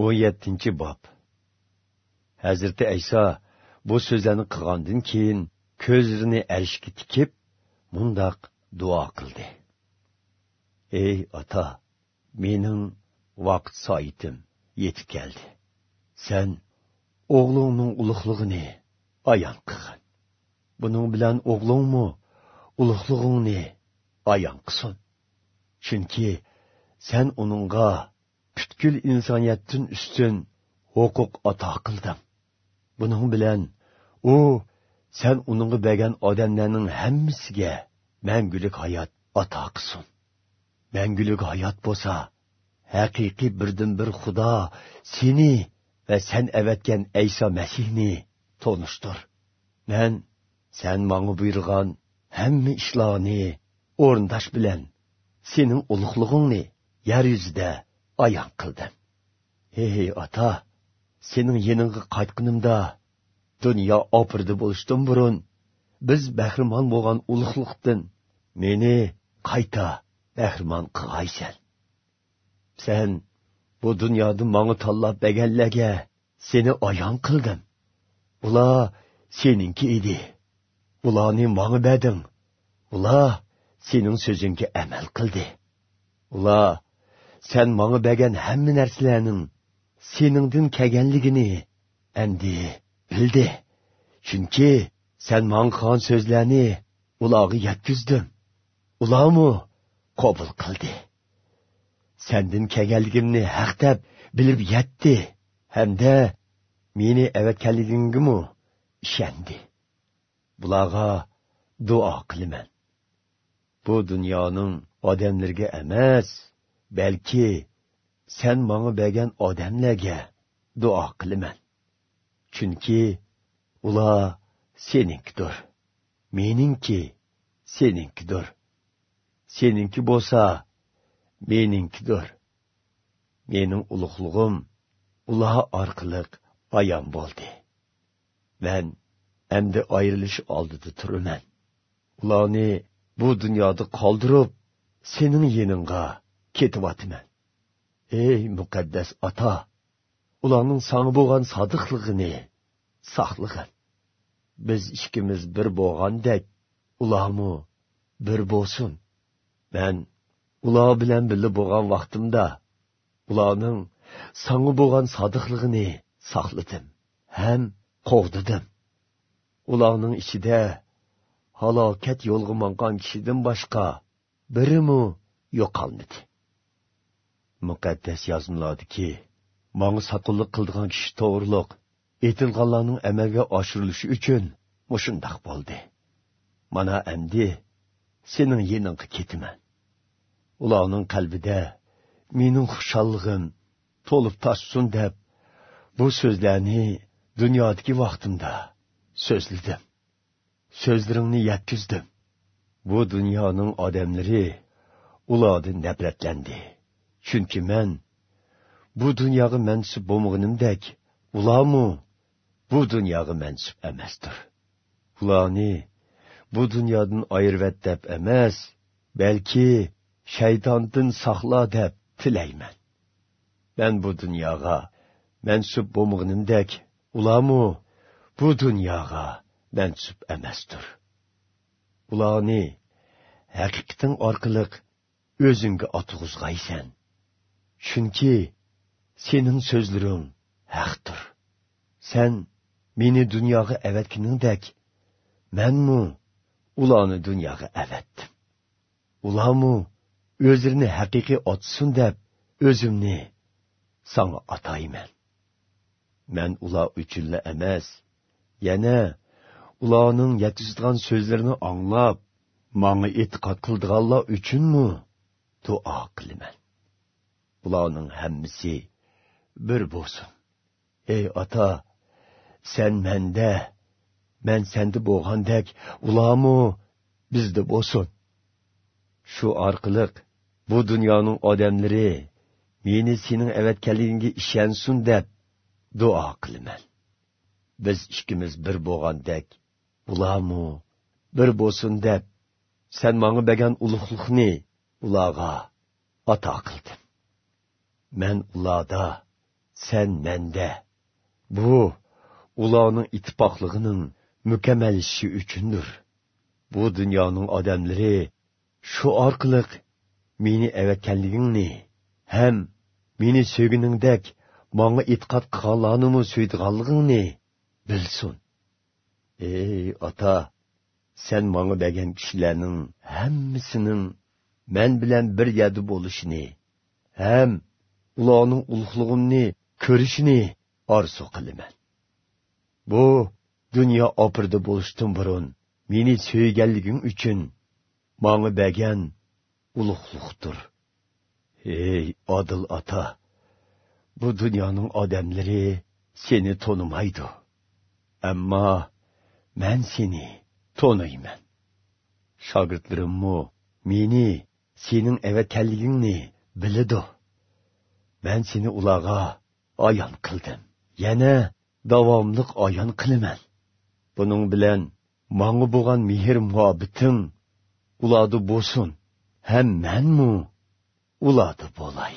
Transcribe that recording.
o'n yettinchi bob. Hazrati ayso bu so'zlarni qilgandan keyin ko'zlarini arshga tikib mundoq duo qildi. Ey ota mening vaqt soitim yetib keldi. Sen o'g'lingning ulug'lig'ini ayon qilgin. Buning bilan o'g'lingmi ulug'lig'ingni ayon qilsin. Chunki sen uningga butkul insoniyatdan ustun huquq ato qildim. Buning bilan u sen uningga bergan odamlarning hammasiga mangulik hayot ato qilsin. Mangulik hayot bo'lsa haqiqiy birdan bir xudo seni va sen avatgan ayso masihni tonishtir man sen manga buyurgan hamma ishlarni o'rindash bilan sening ulug'lig'ingni yer yuzida ayon qildim ey ota sening yeningga qaytqinimda dunyo opirdi bo'lishdan burun biz bahrimon bo'lgan ulug'liqdin meni qayta bahrimon qilg'aysan. Sen bu dunyoda manga tanlab berganlarga seni ayon qildim. Ular seninki edi. Ularni manga berding. Ular sening so'zingga amal qildi. Ular sen manga bəgən hamma narsalarning seningdan kelganligini endi bildi. Chunki sen manga xan so'zlarni ularga yetkazdim ularmi qobul qildi sendin kelganligimni haq deb bilib yetdi hamda meni avatganligingimi ishondi Bulağa duo qilaman bu dunyoning odamlarga emas balki sen manga bergan odamlarga duo qilaman. Chunki ular seninkidir. Meningki seninkidir. Seninki bo'lsa meningkidir mening ulug'lig'im ular orqali ayon bo'ldi. Man endi ayrilish oldida turaman. Ularni bu dunyoda qoldirib sening yeningga ketyapman ey muqaddas ota ularning sanga bo'lgan sodiqligini saqlag'in biz ikkimiz bir bo'lgandek ularmu bir bo'lsin. Man ular bilan birga bo'lgan vaqtimda ularning sanga bo'lgan sodiqligini saqladim ham qovdidim ularning ichida halokat yo'lga mongan kishidan boshqa birimu yo'qolmadi muqaddas yozmalardiki manga saqullik qildigan kishi to'g'riliq. Aytilganlarning amalga oshirilishi uchun mushundoq bo'ldi. Mana endi sening yeningga ketaman. Ularning qalbida mening xushallig'im to'lib toshsin deb bu so'zlarni dunyodagi vaqtimda so'zladim. So'zlarimni yetkizdim bu dunyoning odamlari ulardan nafratlandi. Chunki men bu dunyoga mansub bo'lmaganimdek ularmu bu dunyoga mansub emasdir. Ularni bu dunyodan ayirvat deb emas balki shaytondan saqla deb tilayman. Men bu dunyoga mansub bo'lmaganimdek ularmu bu dunyoga mansub emasdir. Ularni haqiqating orqali o'zingga otg'izg'aysan. Chunki sening so'zlaring haqdir. Sen meni dunyoga avatganingdek manmu ularni dunyoga avatdim ularmu o'zlarini haqiqiy otsin deb o'zimni sanga atayman man ular uchunla emas yana ularning yetkazadigan so'zlarini anglab manga e'tiqod qildiganlar uchunmi duo qilaman. Ularning hammasi bir bo'lsin. Ey ota sen menda men senda bo'lgandek ulamu bizda bo'lsin. Shu orqali bu dunyoning odamlari meni sening avatganligingga ishonsin deb duo qilaman. Biz ikkimiz bir bo'lgandek ulamu bir bo'lsin deb sen manga bergan ulug'liqni ularga ato qildim man ularda sen mende. Bu, ularning ittifoqligining mukammallashishi uchundir. Bu dunyoning odamlari shu orqali meni avatganligingni ham meni so'giningdek manga e'tiqod qilganlarnimi so'ydiganligingni bilsin. Ey ota, sen manga bergan kishilarning hammasining men bilan bir yerda bo'lishini ham ularning ulug'lig'imni ko'rishni orzu qilaman. Bu dunyo opirda bo'lishdan burun meni so'yganliging uchun manga bergan ulug'liqdir. Ey odil ota, bu dunyoning odamlari seni tonimaydi. Ammo men seni tonuyman shogirdlarimmu meni sening avatganligingni biladi. Men seni ularga ayon qildim. Yana davomliq ayon qilaman. Buning bilan manga bo'lgan mehr muhabbating uladi bo'lsin. Ham menmi uladi bo'lay.